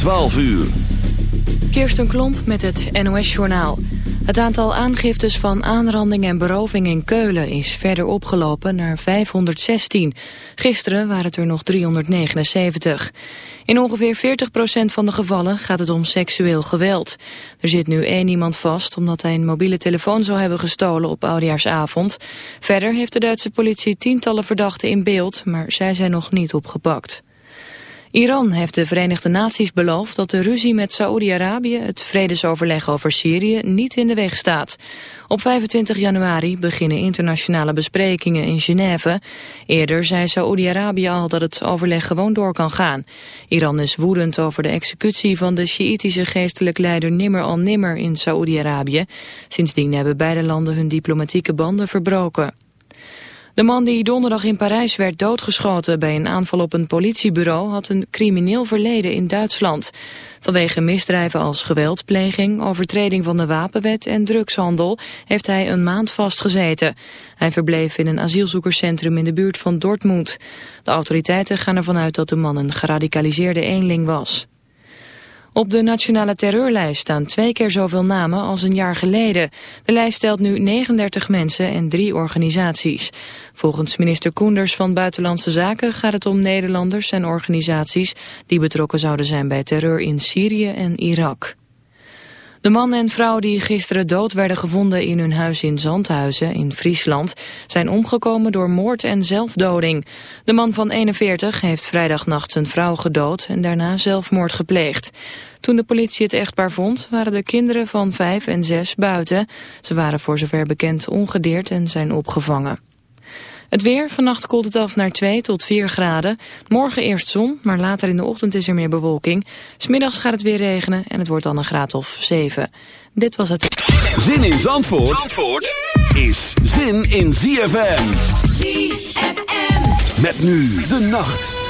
12 uur. Kirsten Klomp met het NOS-journaal. Het aantal aangiftes van aanranding en beroving in Keulen is verder opgelopen naar 516. Gisteren waren het er nog 379. In ongeveer 40% van de gevallen gaat het om seksueel geweld. Er zit nu één iemand vast omdat hij een mobiele telefoon zou hebben gestolen op oudejaarsavond. Verder heeft de Duitse politie tientallen verdachten in beeld, maar zij zijn nog niet opgepakt. Iran heeft de Verenigde Naties beloofd dat de ruzie met Saoedi-Arabië het vredesoverleg over Syrië niet in de weg staat. Op 25 januari beginnen internationale besprekingen in Genève. Eerder zei Saoedi-Arabië al dat het overleg gewoon door kan gaan. Iran is woedend over de executie van de Sjiïtische geestelijk leider Nimmer al-Nimmer in Saoedi-Arabië. Sindsdien hebben beide landen hun diplomatieke banden verbroken. De man die donderdag in Parijs werd doodgeschoten bij een aanval op een politiebureau had een crimineel verleden in Duitsland. Vanwege misdrijven als geweldpleging, overtreding van de wapenwet en drugshandel heeft hij een maand vastgezeten. Hij verbleef in een asielzoekerscentrum in de buurt van Dortmund. De autoriteiten gaan ervan uit dat de man een geradicaliseerde eenling was. Op de nationale terreurlijst staan twee keer zoveel namen als een jaar geleden. De lijst stelt nu 39 mensen en drie organisaties. Volgens minister Koenders van Buitenlandse Zaken gaat het om Nederlanders en organisaties die betrokken zouden zijn bij terreur in Syrië en Irak. De man en vrouw die gisteren dood werden gevonden in hun huis in Zandhuizen in Friesland zijn omgekomen door moord en zelfdoding. De man van 41 heeft vrijdagnacht zijn vrouw gedood en daarna zelfmoord gepleegd. Toen de politie het echtpaar vond waren de kinderen van 5 en 6 buiten. Ze waren voor zover bekend ongedeerd en zijn opgevangen. Het weer, vannacht koelt het af naar 2 tot 4 graden. Morgen eerst zon, maar later in de ochtend is er meer bewolking. Smiddags gaat het weer regenen en het wordt dan een graad of 7. Dit was het. Zin in Zandvoort, Zandvoort is zin in ZFM. ZFM. Met nu de nacht.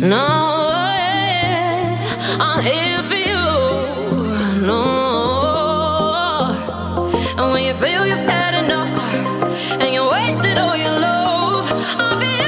No, yeah, I'm here for you. No, and when you feel you've had enough and you wasted all your love, I'll be.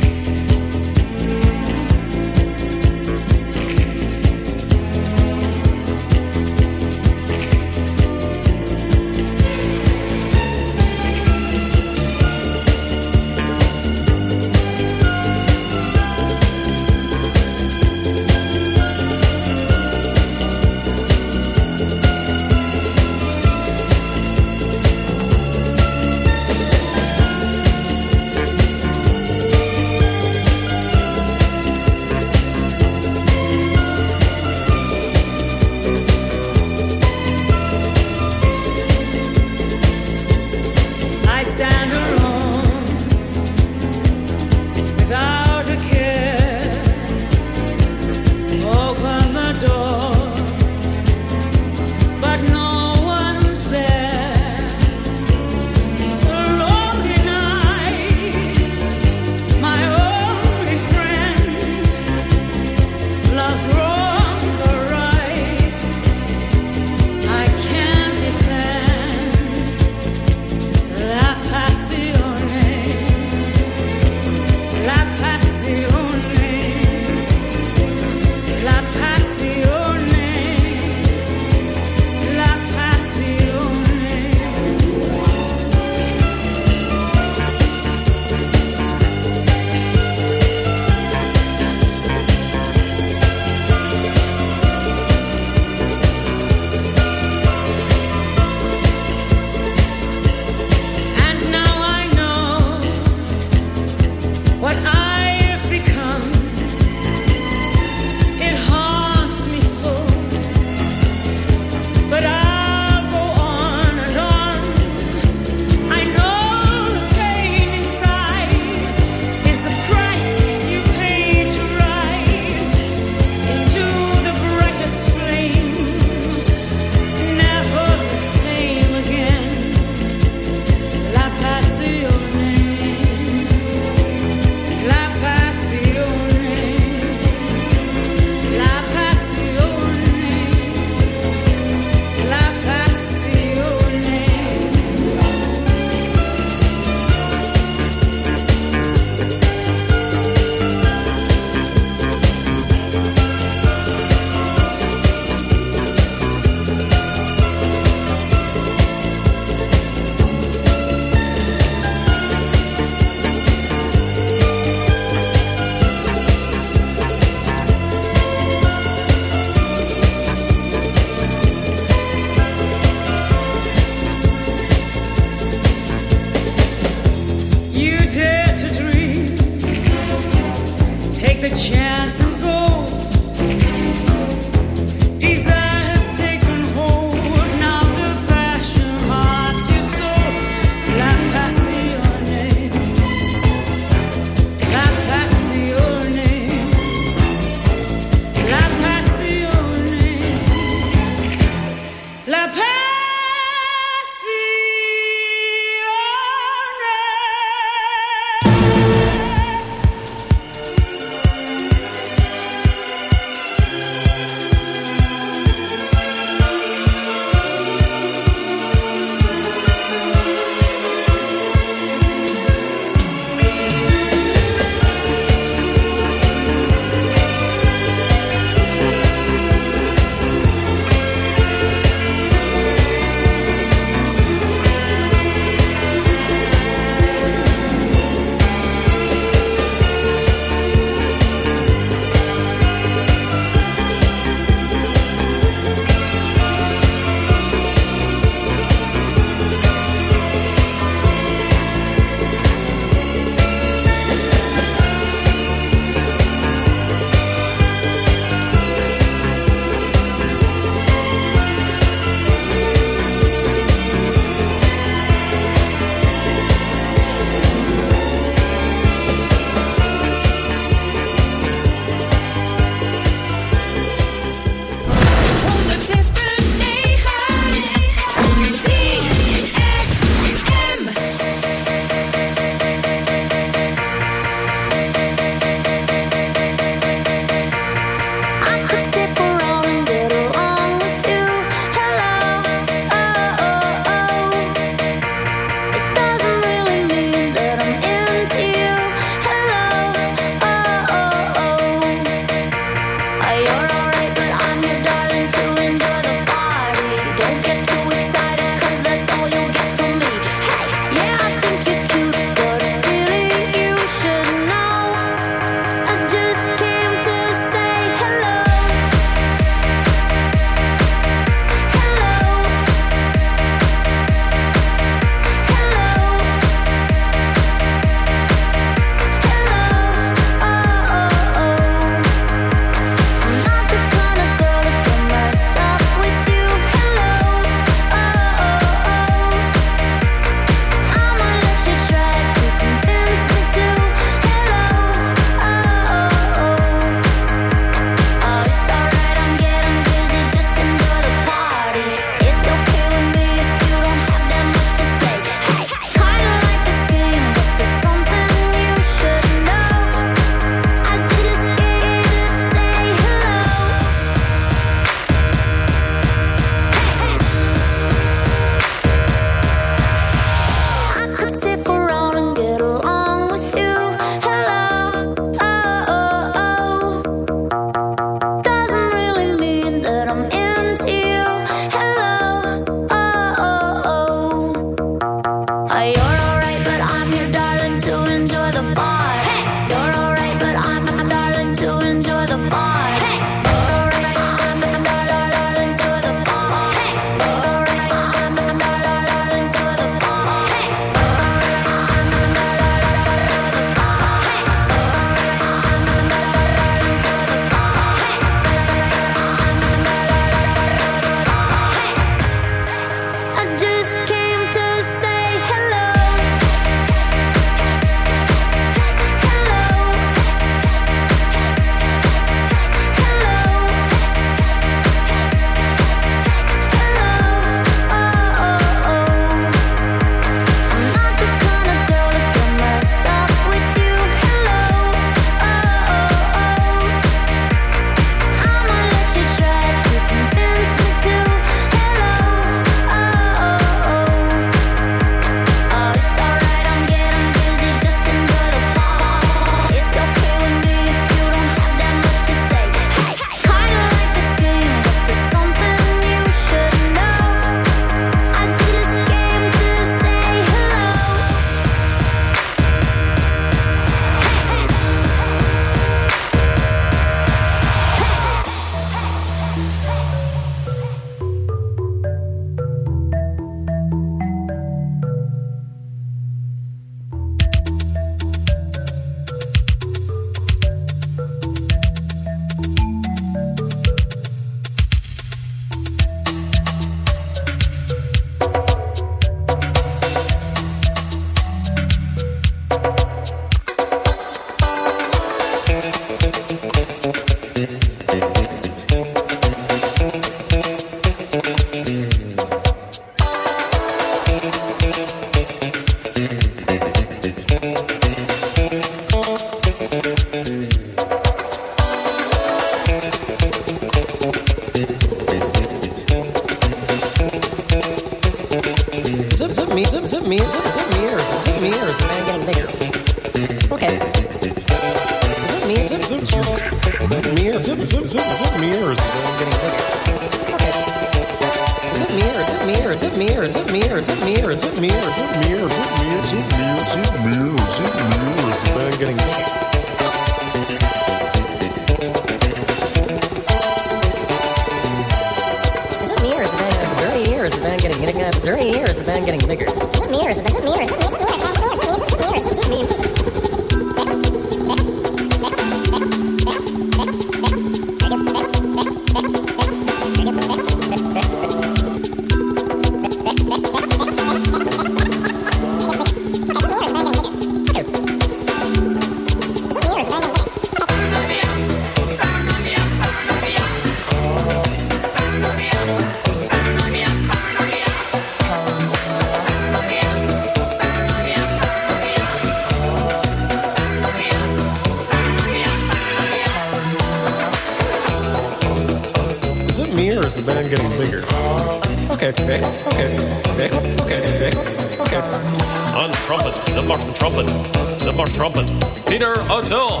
Trumpet, Peter O'Toole.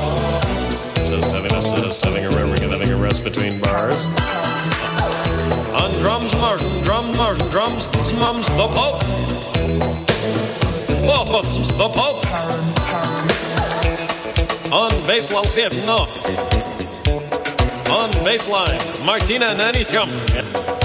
Just having a just having a having a rest between bars. On drums, Martin, drum, Martin, drums, mums, the Pope. Oh, the Pope. On bass, Lalsiev, no. On baseline, Martina Nanny's come.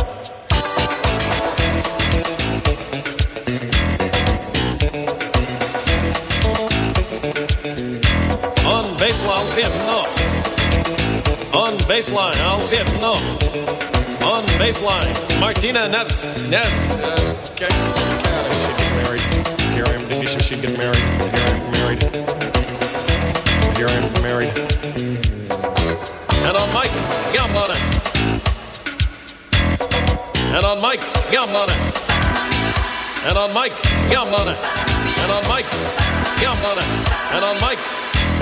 Baseline, I'll see it, no. On baseline, Martina Net. Net. Uh, okay. Here I am. Maybe she should get married. Here I am married. Here I am married. And on Mike, it. And on Mike, it. And on Mike, it. And on Mike, it. And on Mike,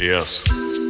Cheers.